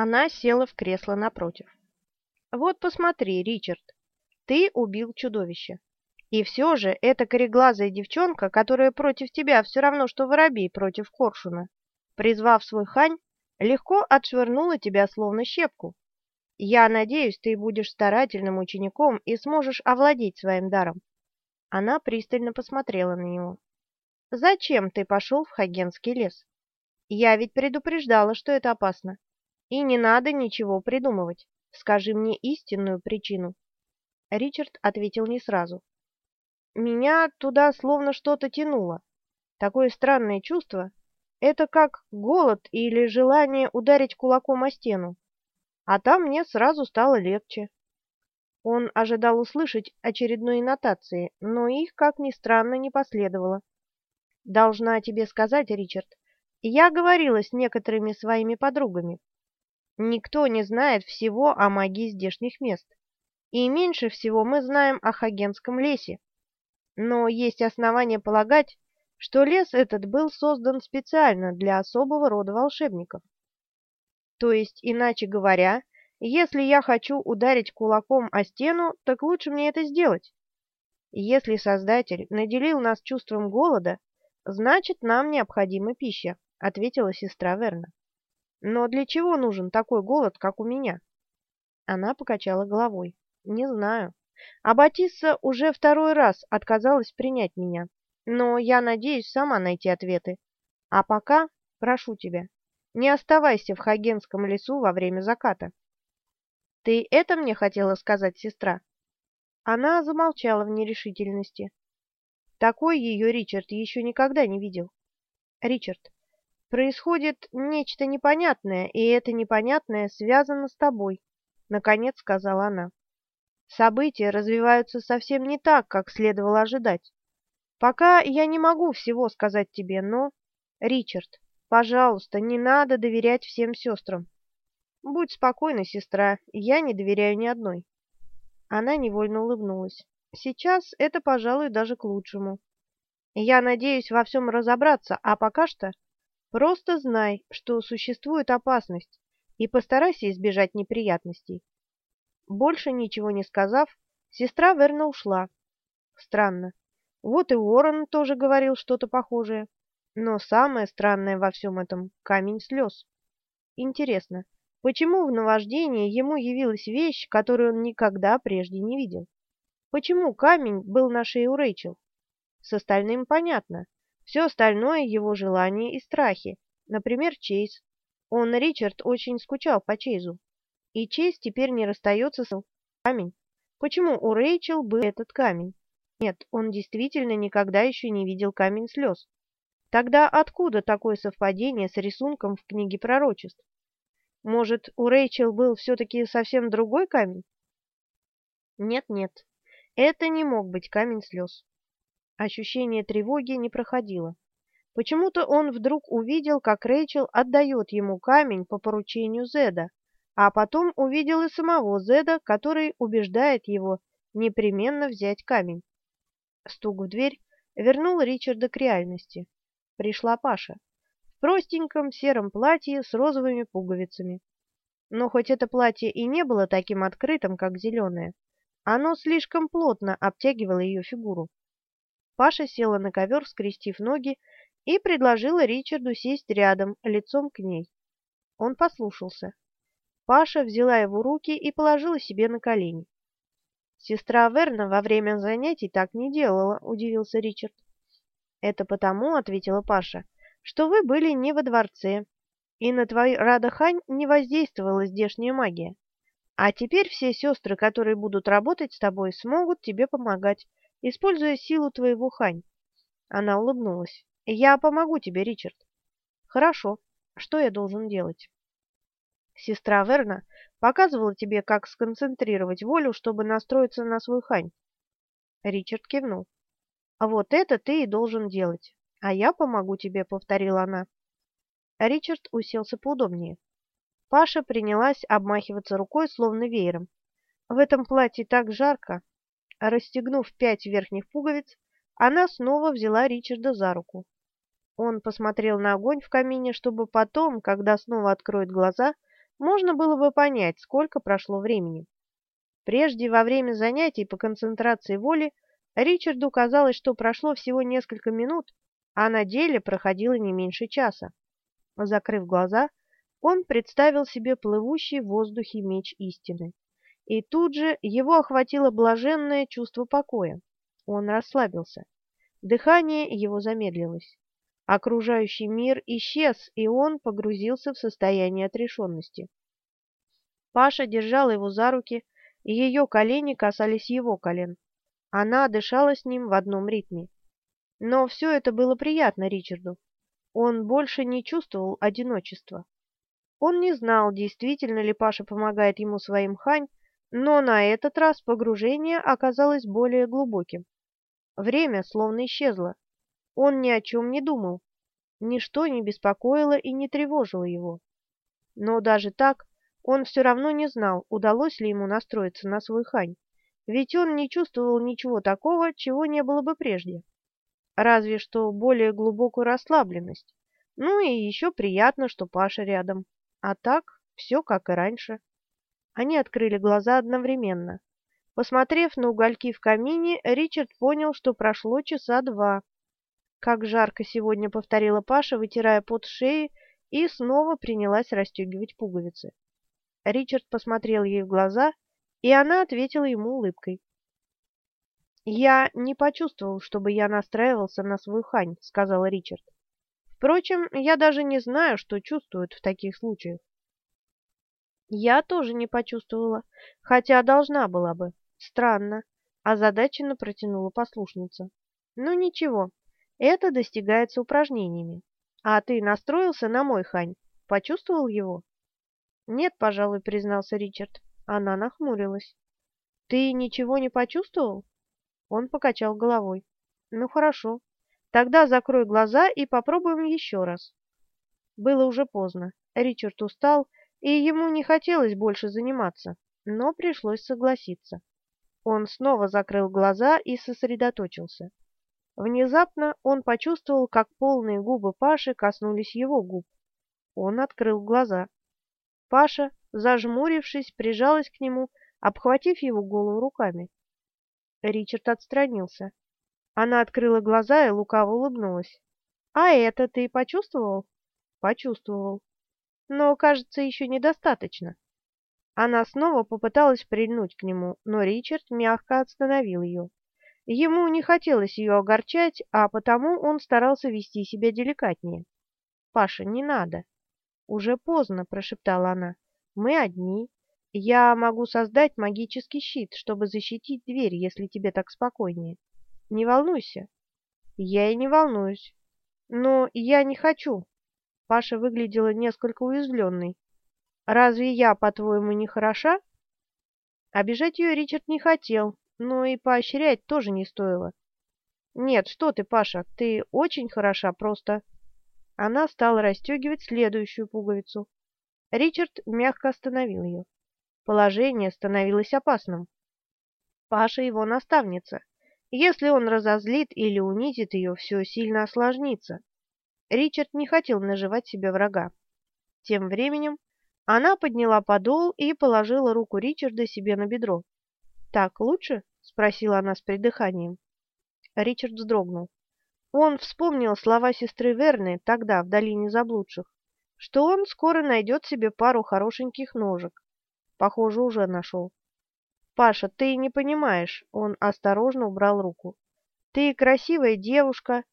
Она села в кресло напротив. «Вот посмотри, Ричард, ты убил чудовище. И все же эта кореглазая девчонка, которая против тебя все равно, что воробей против коршуна, призвав свой хань, легко отшвырнула тебя словно щепку. Я надеюсь, ты будешь старательным учеником и сможешь овладеть своим даром. Она пристально посмотрела на него. «Зачем ты пошел в Хагенский лес? Я ведь предупреждала, что это опасно. И не надо ничего придумывать. Скажи мне истинную причину». Ричард ответил не сразу. «Меня туда словно что-то тянуло. Такое странное чувство. Это как голод или желание ударить кулаком о стену. А там мне сразу стало легче. Он ожидал услышать очередной нотации, но их, как ни странно, не последовало. «Должна тебе сказать, Ричард, я говорила с некоторыми своими подругами. Никто не знает всего о магии здешних мест, и меньше всего мы знаем о Хагенском лесе. Но есть основания полагать, что лес этот был создан специально для особого рода волшебников. То есть, иначе говоря, если я хочу ударить кулаком о стену, так лучше мне это сделать. Если Создатель наделил нас чувством голода, значит, нам необходима пища, ответила сестра Верна. Но для чего нужен такой голод, как у меня? Она покачала головой. Не знаю. А Батисса уже второй раз отказалась принять меня. Но я надеюсь сама найти ответы. А пока прошу тебя, не оставайся в Хагенском лесу во время заката. Ты это мне хотела сказать, сестра? Она замолчала в нерешительности. Такой ее Ричард еще никогда не видел. Ричард, происходит нечто непонятное, и это непонятное связано с тобой, наконец сказала она. События развиваются совсем не так, как следовало ожидать. Пока я не могу всего сказать тебе, но... Ричард, пожалуйста, не надо доверять всем сестрам. Будь спокойна, сестра, я не доверяю ни одной. Она невольно улыбнулась. Сейчас это, пожалуй, даже к лучшему. Я надеюсь во всем разобраться, а пока что просто знай, что существует опасность, и постарайся избежать неприятностей. Больше ничего не сказав, сестра Верна ушла. Странно. Вот и Уоррен тоже говорил что-то похожее. Но самое странное во всем этом — камень слез. Интересно, Почему в наваждении ему явилась вещь, которую он никогда прежде не видел? Почему камень был на шее у Рэйчел? С остальным понятно. Все остальное — его желания и страхи. Например, Чейз. Он, Ричард, очень скучал по Чейзу. И Чейз теперь не расстается с камень. Почему у Рэйчел был этот камень? Нет, он действительно никогда еще не видел камень слез. Тогда откуда такое совпадение с рисунком в книге пророчеств? Может, у Рэйчел был все-таки совсем другой камень? Нет-нет, это не мог быть камень слез. Ощущение тревоги не проходило. Почему-то он вдруг увидел, как Рэйчел отдает ему камень по поручению Зеда, а потом увидел и самого Зеда, который убеждает его непременно взять камень. Стук в дверь вернул Ричарда к реальности. Пришла Паша простеньком сером платье с розовыми пуговицами. Но хоть это платье и не было таким открытым, как зеленое, оно слишком плотно обтягивало ее фигуру. Паша села на ковер, скрестив ноги, и предложила Ричарду сесть рядом, лицом к ней. Он послушался. Паша взяла его руки и положила себе на колени. «Сестра Верна во время занятий так не делала», — удивился Ричард. «Это потому», — ответила Паша, — что вы были не во дворце, и на твою Радахань не воздействовала здешняя магия. А теперь все сестры, которые будут работать с тобой, смогут тебе помогать, используя силу твоего Хань. Она улыбнулась. Я помогу тебе, Ричард. Хорошо. Что я должен делать? Сестра Верна показывала тебе, как сконцентрировать волю, чтобы настроиться на свой Хань. Ричард кивнул. А вот это ты и должен делать. «А я помогу тебе», — повторила она. Ричард уселся поудобнее. Паша принялась обмахиваться рукой, словно веером. В этом платье так жарко. Расстегнув пять верхних пуговиц, она снова взяла Ричарда за руку. Он посмотрел на огонь в камине, чтобы потом, когда снова откроет глаза, можно было бы понять, сколько прошло времени. Прежде, во время занятий по концентрации воли, Ричарду казалось, что прошло всего несколько минут, а на деле проходило не меньше часа. Закрыв глаза, он представил себе плывущий в воздухе меч истины. И тут же его охватило блаженное чувство покоя. Он расслабился. Дыхание его замедлилось. Окружающий мир исчез, и он погрузился в состояние отрешенности. Паша держала его за руки, и ее колени касались его колен. Она дышала с ним в одном ритме. Но все это было приятно Ричарду. Он больше не чувствовал одиночества. Он не знал, действительно ли Паша помогает ему своим хань, но на этот раз погружение оказалось более глубоким. Время словно исчезло. Он ни о чем не думал. Ничто не беспокоило и не тревожило его. Но даже так он все равно не знал, удалось ли ему настроиться на свой хань, ведь он не чувствовал ничего такого, чего не было бы прежде. Разве что более глубокую расслабленность. Ну и еще приятно, что Паша рядом. А так, все как и раньше. Они открыли глаза одновременно. Посмотрев на угольки в камине, Ричард понял, что прошло часа два. «Как жарко сегодня», — повторила Паша, вытирая пот с шеи, и снова принялась расстегивать пуговицы. Ричард посмотрел ей в глаза, и она ответила ему улыбкой. «Я не почувствовал, чтобы я настраивался на свою хань», — сказал Ричард. «Впрочем, я даже не знаю, что чувствуют в таких случаях». «Я тоже не почувствовала, хотя должна была бы. Странно», — озадаченно протянула послушница. «Ну ничего, это достигается упражнениями. А ты настроился на мой хань? Почувствовал его?» «Нет, пожалуй», — признался Ричард. Она нахмурилась. «Ты ничего не почувствовал?» Он покачал головой. «Ну хорошо. Тогда закрой глаза и попробуем еще раз». Было уже поздно. Ричард устал, и ему не хотелось больше заниматься, но пришлось согласиться. Он снова закрыл глаза и сосредоточился. Внезапно он почувствовал, как полные губы Паши коснулись его губ. Он открыл глаза. Паша, зажмурившись, прижалась к нему, обхватив его голову руками. Ричард отстранился. Она открыла глаза и лукаво улыбнулась. «А это ты почувствовал?» «Почувствовал. Но, кажется, еще недостаточно». Она снова попыталась прильнуть к нему, но Ричард мягко остановил ее. Ему не хотелось ее огорчать, а потому он старался вести себя деликатнее. «Паша, не надо». «Уже поздно», — прошептала она. «Мы одни. Я могу создать магический щит, чтобы защитить дверь, если тебе так спокойнее. Не волнуйся. Я и не волнуюсь. Но я не хочу. Паша выглядела несколько уязвленной. Разве я, по-твоему, не хороша? Обижать ее Ричард не хотел, но и поощрять тоже не стоило. Нет, что ты, Паша, ты очень хороша, просто... Она стала расстегивать следующую пуговицу. Ричард мягко остановил ее. Положение становилось опасным. Паша его наставница. Если он разозлит или унизит ее, все сильно осложнится. Ричард не хотел наживать себе врага. Тем временем она подняла подол и положила руку Ричарда себе на бедро. «Так лучше?» — спросила она с придыханием. Ричард вздрогнул. Он вспомнил слова сестры Верны тогда, в долине заблудших, что он скоро найдет себе пару хорошеньких ножек. Похоже, уже нашел. «Паша, ты не понимаешь», — он осторожно убрал руку. «Ты красивая девушка».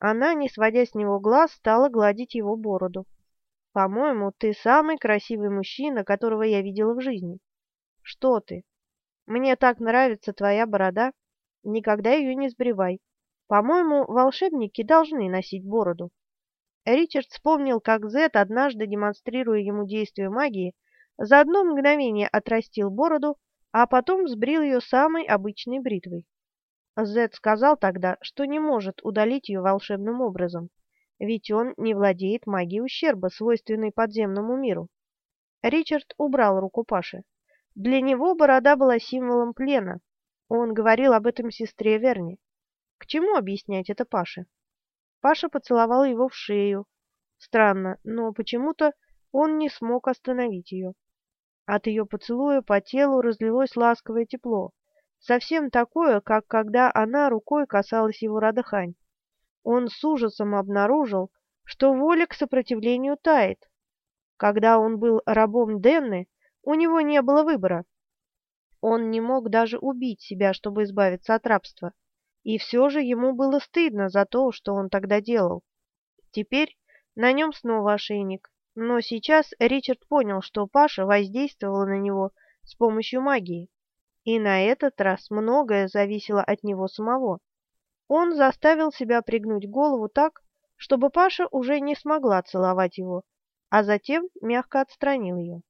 Она, не сводя с него глаз, стала гладить его бороду. «По-моему, ты самый красивый мужчина, которого я видела в жизни». «Что ты? Мне так нравится твоя борода. Никогда ее не сбривай. По-моему, волшебники должны носить бороду». Ричард вспомнил, как Зет, однажды демонстрируя ему действие магии, за одно мгновение отрастил бороду, а потом сбрил ее самой обычной бритвой. Зед сказал тогда, что не может удалить ее волшебным образом, ведь он не владеет магией ущерба, свойственной подземному миру. Ричард убрал руку Паши. Для него борода была символом плена. Он говорил об этом сестре Верни. К чему объяснять это Паше? Паша поцеловал его в шею. Странно, но почему-то он не смог остановить ее. От ее поцелуя по телу разлилось ласковое тепло, совсем такое, как когда она рукой касалась его Радахань. Он с ужасом обнаружил, что воля к сопротивлению тает. Когда он был рабом Денны, у него не было выбора. Он не мог даже убить себя, чтобы избавиться от рабства. И все же ему было стыдно за то, что он тогда делал. Теперь на нем снова ошейник, но сейчас Ричард понял, что Паша воздействовала на него с помощью магии. И на этот раз многое зависело от него самого. Он заставил себя пригнуть голову так, чтобы Паша уже не смогла целовать его, а затем мягко отстранил ее.